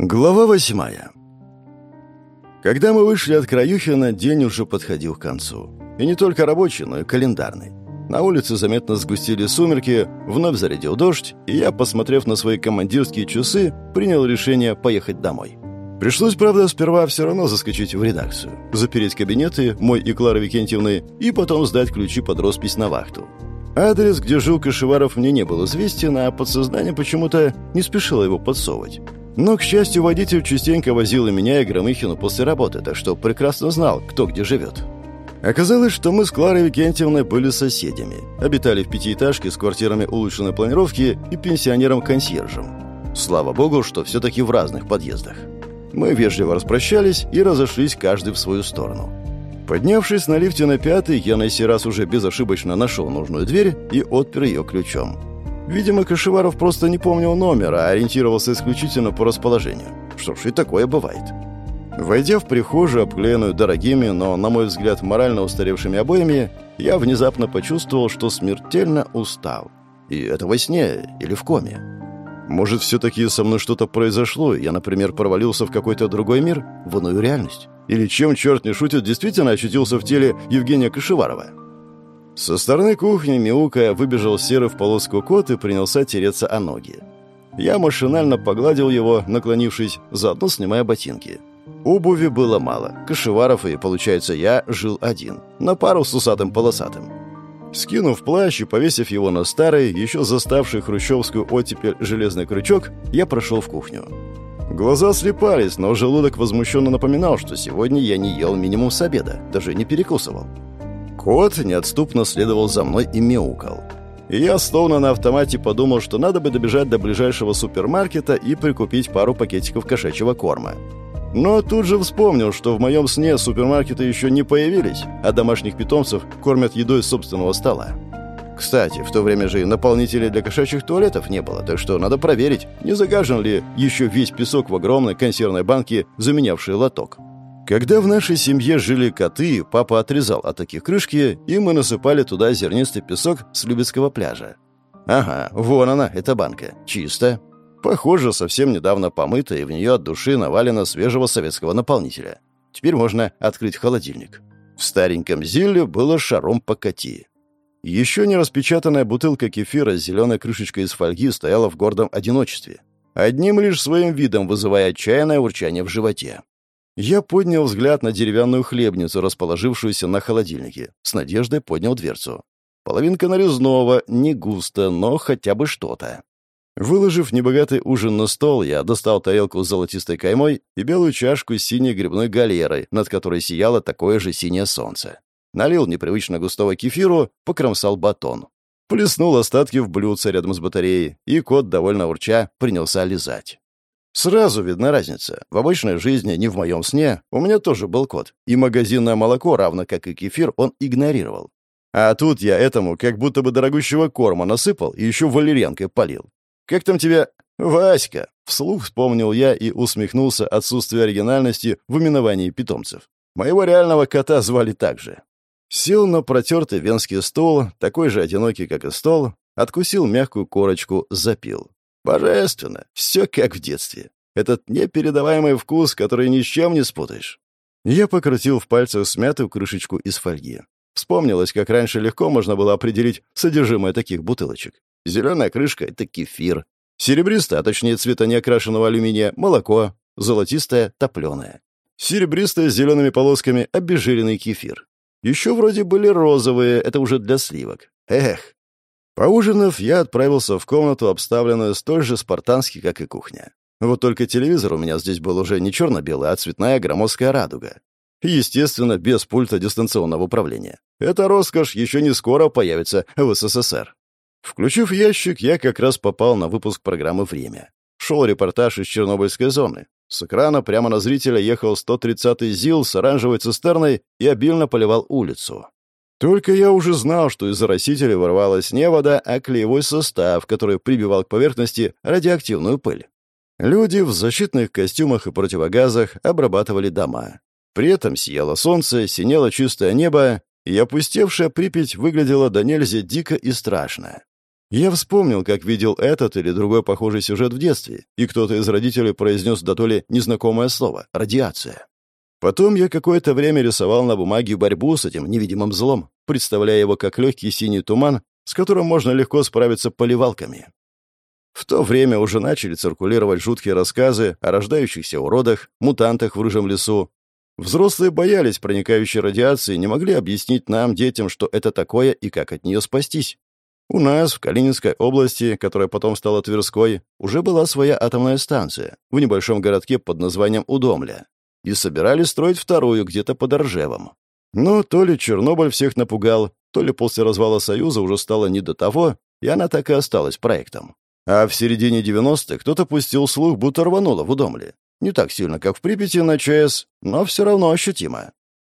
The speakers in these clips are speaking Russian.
Глава восьмая. Когда мы вышли от Краюхина, день уже подходил к концу. И не только рабочий, но и календарный. На улице заметно сгустили сумерки, вновь зарядил дождь, и я, посмотрев на свои командирские часы, принял решение поехать домой. Пришлось, правда, сперва все равно заскочить в редакцию, запереть кабинеты, мой и Клары Викентьевны, и потом сдать ключи под роспись на вахту. Адрес, где жил Кашеваров, мне не был известен, а подсознание почему-то не спешило его подсовывать. Но, к счастью, водитель частенько возил и меня, и Громыхину после работы, так что прекрасно знал, кто где живет. Оказалось, что мы с Кларой Викентьевной были соседями. Обитали в пятиэтажке с квартирами улучшенной планировки и пенсионером-консьержем. Слава богу, что все-таки в разных подъездах. Мы вежливо распрощались и разошлись каждый в свою сторону. Поднявшись на лифте на пятый, я на сей раз уже безошибочно нашел нужную дверь и отпер ее ключом. Видимо, Кашеваров просто не помнил номер, а ориентировался исключительно по расположению. Что ж, и такое бывает. Войдя в прихожую, обклеенную дорогими, но, на мой взгляд, морально устаревшими обоями, я внезапно почувствовал, что смертельно устал. И это во сне или в коме. Может, все-таки со мной что-то произошло, я, например, провалился в какой-то другой мир, в иную реальность? Или чем черт не шутит, действительно очутился в теле Евгения Кашеварова? Со стороны кухни, мяукая, выбежал серый в полоску кот и принялся тереться о ноги. Я машинально погладил его, наклонившись, заодно снимая ботинки. Обуви было мало. Кашеваров и, получается, я жил один. На пару с усатым полосатым. Скинув плащ и повесив его на старый, еще заставший хрущевскую оттепель железный крючок, я прошел в кухню. Глаза слепались, но желудок возмущенно напоминал, что сегодня я не ел минимум с обеда, даже не перекусывал. Кот неотступно следовал за мной и мяукал. И я, словно на автомате, подумал, что надо бы добежать до ближайшего супермаркета и прикупить пару пакетиков кошачьего корма. Но тут же вспомнил, что в моем сне супермаркеты еще не появились, а домашних питомцев кормят едой собственного стола. Кстати, в то время же и наполнителей для кошачьих туалетов не было, так что надо проверить, не загажен ли еще весь песок в огромной консервной банке, заменявшей лоток. Когда в нашей семье жили коты, папа отрезал от таких крышки, и мы насыпали туда зернистый песок с Любецкого пляжа. Ага, вон она, эта банка. Чисто. Похоже, совсем недавно помыта, и в нее от души навалено свежего советского наполнителя. Теперь можно открыть холодильник. В стареньком зилле было шаром покати. Еще не распечатанная бутылка кефира с зеленой крышечкой из фольги стояла в гордом одиночестве. Одним лишь своим видом вызывая отчаянное урчание в животе. Я поднял взгляд на деревянную хлебницу, расположившуюся на холодильнике. С надеждой поднял дверцу. Половинка нарезного, не густо, но хотя бы что-то. Выложив небогатый ужин на стол, я достал тарелку с золотистой каймой и белую чашку с синей грибной галерой, над которой сияло такое же синее солнце. Налил непривычно густого кефиру, покромсал батон. Плеснул остатки в блюдце рядом с батареей, и кот, довольно урча, принялся лизать. Сразу видна разница. В обычной жизни, не в моем сне, у меня тоже был кот. И магазинное молоко, равно как и кефир, он игнорировал. А тут я этому как будто бы дорогущего корма насыпал и еще валерьянкой полил. «Как там тебя...» «Васька!» — вслух вспомнил я и усмехнулся отсутствию оригинальности в именовании питомцев. Моего реального кота звали так же. Сел на протертый венский стол, такой же одинокий, как и стол, откусил мягкую корочку, запил. Божественно. Все как в детстве. Этот непередаваемый вкус, который ни с чем не спутаешь. Я покрутил в пальцах смятую крышечку из фольги. Вспомнилось, как раньше легко можно было определить содержимое таких бутылочек. Зеленая крышка — это кефир. Серебристая, точнее цвета неокрашенного алюминия — молоко. Золотистая — топленое. Серебристая с зелеными полосками — обезжиренный кефир. Еще вроде были розовые, это уже для сливок. Эх, Поужинав, я отправился в комнату, обставленную столь же спартански, как и кухня. Вот только телевизор у меня здесь был уже не черно-белый, а цветная громоздкая радуга. Естественно, без пульта дистанционного управления. Эта роскошь еще не скоро появится в СССР. Включив ящик, я как раз попал на выпуск программы «Время». Шел репортаж из Чернобыльской зоны. С экрана прямо на зрителя ехал 130-й ЗИЛ с оранжевой цистерной и обильно поливал улицу. Только я уже знал, что из растителей ворвалась не вода, а клеевой состав, который прибивал к поверхности радиоактивную пыль. Люди в защитных костюмах и противогазах обрабатывали дома. При этом сияло солнце, синело чистое небо, и опустевшая Припять выглядела до нельзя дико и страшно. Я вспомнил, как видел этот или другой похожий сюжет в детстве, и кто-то из родителей произнес до то ли незнакомое слово — радиация. Потом я какое-то время рисовал на бумаге борьбу с этим невидимым злом, представляя его как легкий синий туман, с которым можно легко справиться поливалками. В то время уже начали циркулировать жуткие рассказы о рождающихся уродах, мутантах в рыжем лесу. Взрослые боялись проникающей радиации и не могли объяснить нам, детям, что это такое и как от нее спастись. У нас, в Калининской области, которая потом стала Тверской, уже была своя атомная станция в небольшом городке под названием Удомля. И собирались строить вторую где-то под Ржевом. Но то ли Чернобыль всех напугал, то ли после развала Союза уже стало не до того, и она так и осталась проектом. А в середине 90-х кто-то пустил слух, будто рвануло в Удомле. Не так сильно, как в Припяти на ЧАЭС, но все равно ощутимо.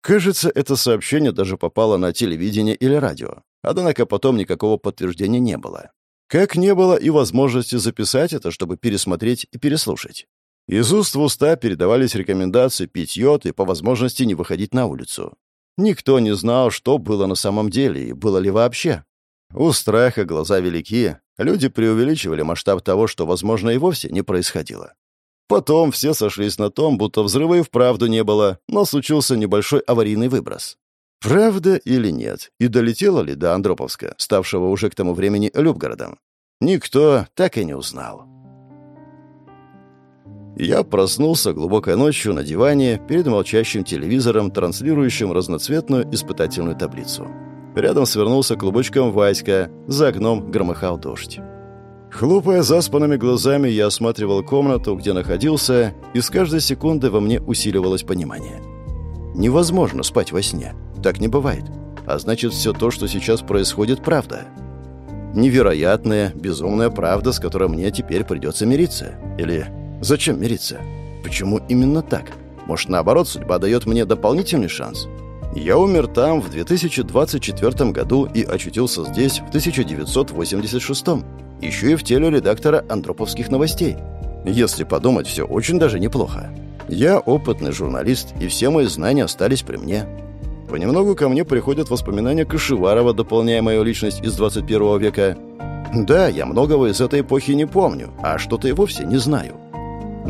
Кажется, это сообщение даже попало на телевидение или радио. Однако потом никакого подтверждения не было. Как не было и возможности записать это, чтобы пересмотреть и переслушать. Из уст в уста передавались рекомендации пить йод и по возможности не выходить на улицу. Никто не знал, что было на самом деле и было ли вообще. У страха глаза велики, люди преувеличивали масштаб того, что, возможно, и вовсе не происходило. Потом все сошлись на том, будто взрыва и вправду не было, но случился небольшой аварийный выброс. Правда или нет? И долетело ли до Андроповска, ставшего уже к тому времени Любгородом? Никто так и не узнал. Я проснулся глубокой ночью на диване перед молчащим телевизором, транслирующим разноцветную испытательную таблицу. Рядом свернулся клубочком Васька, за окном громыхал дождь. Хлопая заспанными глазами, я осматривал комнату, где находился, и с каждой секунды во мне усиливалось понимание. Невозможно спать во сне. Так не бывает. А значит, все то, что сейчас происходит, правда. Невероятная, безумная правда, с которой мне теперь придется мириться. Или зачем мириться? Почему именно так? Может, наоборот, судьба дает мне дополнительный шанс? Я умер там в 2024 году и очутился здесь в 1986, еще и в теле редактора андроповских новостей. Если подумать, все очень даже неплохо. Я опытный журналист, и все мои знания остались при мне. Понемногу ко мне приходят воспоминания Кашеварова, дополняя мою личность из 21 века. Да, я многого из этой эпохи не помню, а что-то и вовсе не знаю.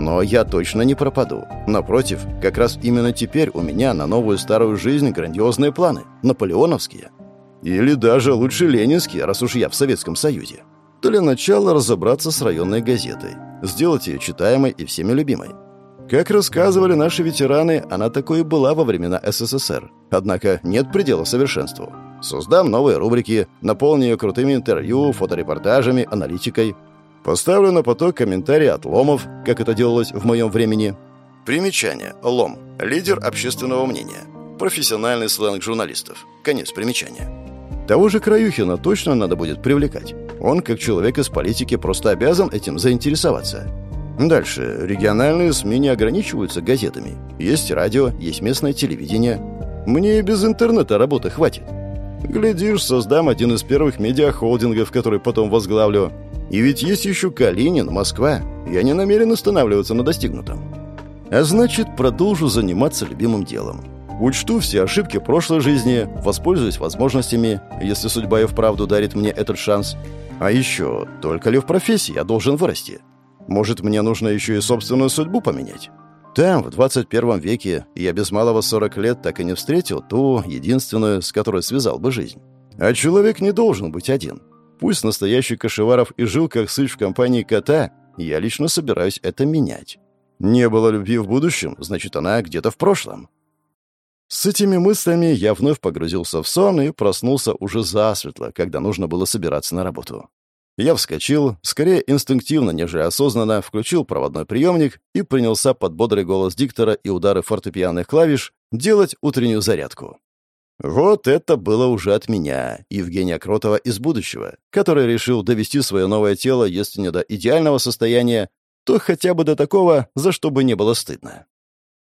Но я точно не пропаду. Напротив, как раз именно теперь у меня на новую старую жизнь грандиозные планы. Наполеоновские. Или даже лучше ленинские, раз уж я в Советском Союзе. Для начала разобраться с районной газетой. Сделать ее читаемой и всеми любимой. Как рассказывали наши ветераны, она такой и была во времена СССР. Однако нет предела совершенству. Создам новые рубрики, наполню ее крутыми интервью, фоторепортажами, аналитикой – Поставлю на поток комментарии от ломов, как это делалось в моем времени. Примечание. Лом. Лидер общественного мнения. Профессиональный сленг журналистов. Конец примечания. Того же Краюхина точно надо будет привлекать. Он, как человек из политики, просто обязан этим заинтересоваться. Дальше. Региональные СМИ не ограничиваются газетами. Есть радио, есть местное телевидение. Мне и без интернета работы хватит. Глядишь, создам один из первых медиахолдингов, который потом возглавлю. И ведь есть еще Калинин, Москва. Я не намерен останавливаться на достигнутом. А значит, продолжу заниматься любимым делом. Учту все ошибки прошлой жизни, воспользуюсь возможностями, если судьба и вправду дарит мне этот шанс. А еще, только ли в профессии я должен вырасти? Может, мне нужно еще и собственную судьбу поменять? Там, в 21 веке, я без малого 40 лет так и не встретил ту, единственную, с которой связал бы жизнь. А человек не должен быть один. Пусть настоящий Кашеваров и жил как сыч в компании кота, я лично собираюсь это менять. Не было любви в будущем, значит, она где-то в прошлом. С этими мыслями я вновь погрузился в сон и проснулся уже засветло, когда нужно было собираться на работу. Я вскочил, скорее инстинктивно, нежели осознанно, включил проводной приемник и принялся под бодрый голос диктора и удары фортепианных клавиш делать утреннюю зарядку. Вот это было уже от меня, Евгения Кротова из будущего, который решил довести свое новое тело, если не до идеального состояния, то хотя бы до такого, за что бы не было стыдно.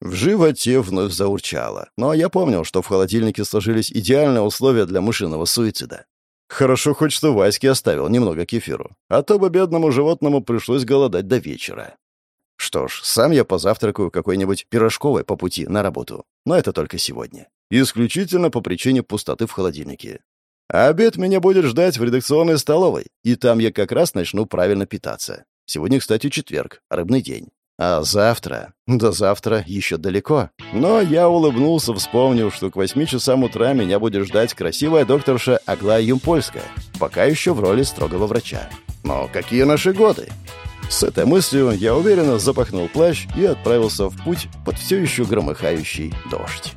В животе вновь заурчало, но я помнил, что в холодильнике сложились идеальные условия для мышиного суицида. Хорошо хоть что Ваське оставил немного кефиру, а то бы бедному животному пришлось голодать до вечера. Что ж, сам я позавтракаю какой-нибудь пирожковой по пути на работу, но это только сегодня. Исключительно по причине пустоты в холодильнике. Обед меня будет ждать в редакционной столовой, и там я как раз начну правильно питаться. Сегодня, кстати, четверг, рыбный день. А завтра? До завтра еще далеко. Но я улыбнулся, вспомнив, что к восьми часам утра меня будет ждать красивая докторша Аглая Юмпольская, пока еще в роли строгого врача. Но какие наши годы? С этой мыслью я уверенно запахнул плащ и отправился в путь под все еще громыхающий дождь.